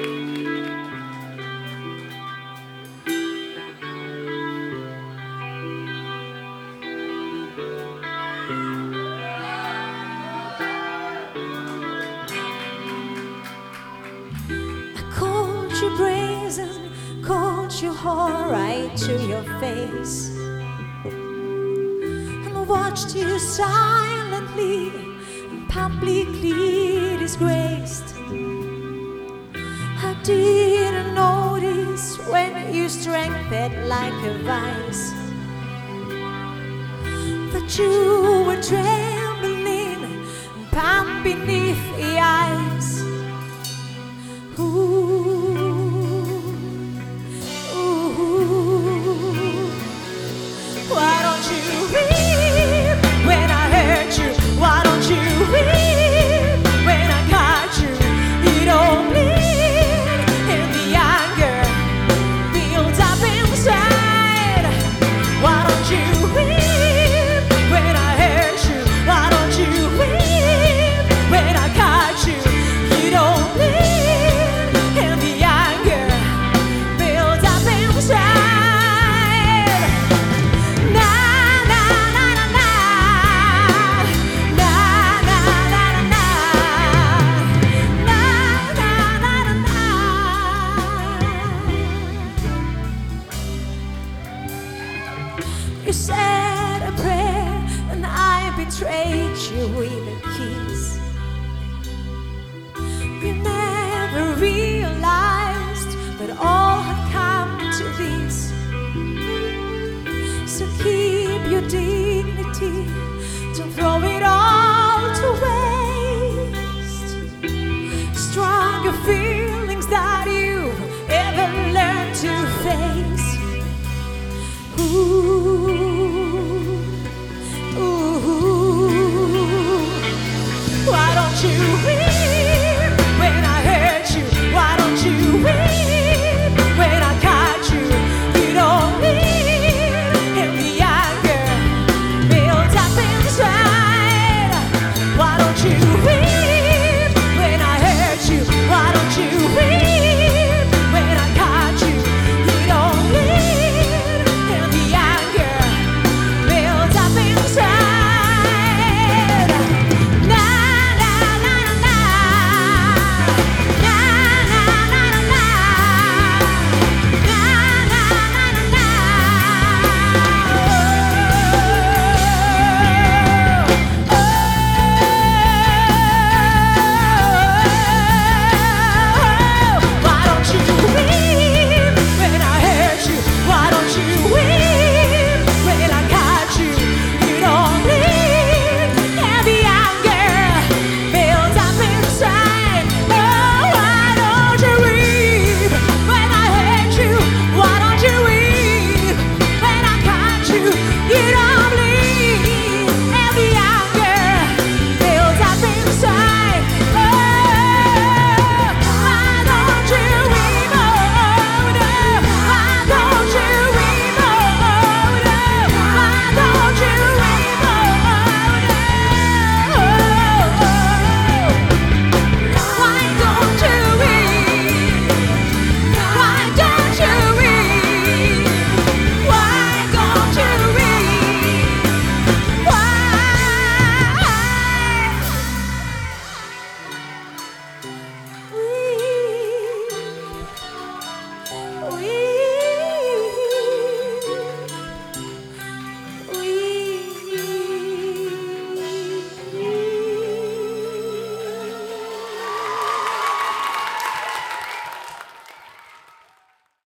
I called you brazen, called you whore right to your face, and watched you silently and publicly disgraced. Didn't notice when you strengthened like a vice. That you were trembling You said a prayer and I betrayed you with a kiss. You never realized that all had come to this. So keep your dignity, don't throw it all